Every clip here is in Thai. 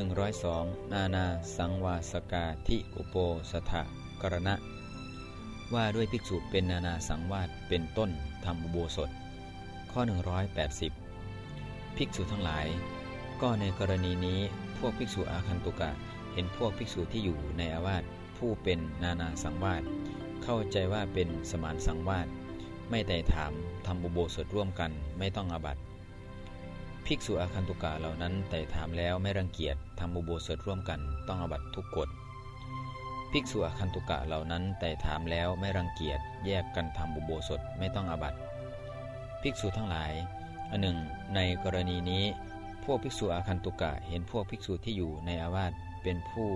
102 นานาสังวาสกาทิอุโปสถกรณะ ว่าด้วยภิกษุเป็นนานาสังวาสเป็นต้นทำอุโบสถ ข้อ 180 ภิกษุทั้งหลาย ก็ในกรณีนี้พวกภิกษุอาคันตุกะ เห็นพวกภิกษุที่อยู่ในอาวาสผู้เป็นนานาสังวาสเข้าใจว่าเป็นสมานสังวาสไม่แต่ถามทำอุโบสถร่วมกันไม่ต้องอาบัติ ภิกษุอาคันตุกะเหล่านั้นแต่ถามแล้วไม่รังเกียจทำอุโบสถร่วมกันต้องอาบัตทุกกฎภิกษุอาคันตุกะเหล่านั้นแต่ถามแล้วไม่รังเกียจแยกกันทำอุโบสถไม่ต้องอาบัตภิกษุทั้งหลายอันหนึ่ง ในกรณีนี้ พวกภิกษุอาคันตุกะเห็นพวกภิกษุที่อยู่ในอาวาสเป็นผู้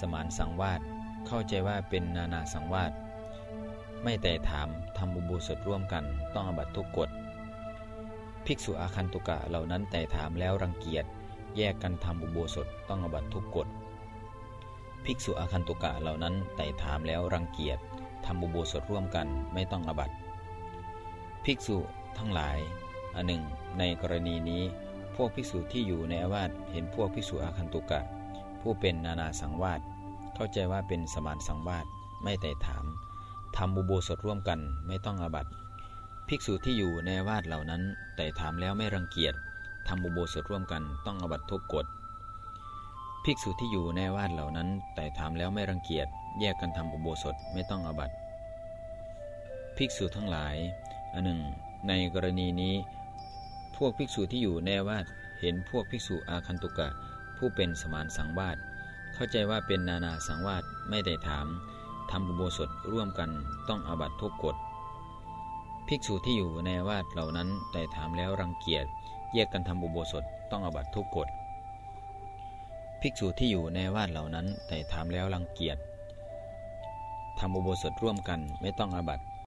สมานสังวาสเข้าใจว่าเป็นนานาสังวาสไม่แต่ถามทำอุโบสถร่วมกันต้องอาบัตทุกกฎ ภิกษุอาคันตุกะเหล่านั้นแต่ถามแล้วรังเกียจ แยกกันทำอุโบสถต้องอบัตทุกกฎ ภิกษุอาคันตุกะเหล่านั้นแต่ถามแล้วรังเกียจทำอุโบสถร่วมกันไม่ต้องอบัตภิกษุทั้งหลายอันหนึ่ง ในกรณีนี้ พวกภิกษุที่อยู่ในอาวาสเห็นพวกภิกษุอาคันตุกะ ผู้เป็นนานาสังวาสเข้าใจว่าเป็นสมานสังวาสไม่แต่ถามทำอุโบสถร่วมกันไม่ต้องอบัติ ภิกษุที่อยู่ในวาดเหล่านั้น แต่ถามแล้วไม่รังเกียจทำอุโบสถร่วมกันต้องอบัตทุกกฎภิกษุที่อยู่ในวาดเหล่านั้น แต่ถามแล้วไม่รังเกียจแยกกันทำอุโบสถไม่ต้องอบัตภิกษุทั้งหลายอันหนึ่ง ในกรณีนี้ พวกภิกษุที่อยู่ในวาดเห็นพวกภิกษุอาคันตุกะ ผู้เป็นสมานสังวาสเข้าใจว่าเป็นนานาสังวาสไม่ได้ถามทำอุโบสถร่วมกันต้องอบัตทุกกฎ ภิกษุที่อยู่ในวาดเหล่านั้นแต่ถามแล้วรังเกียจแยกกันทำอุโบสถต้องอบัตทุกกฎ ภิกษุที่อยู่ในวาดเหล่านั้นแต่ถามแล้วรังเกียจทำอุโบสถร่วมกันไม่ต้องอบัติ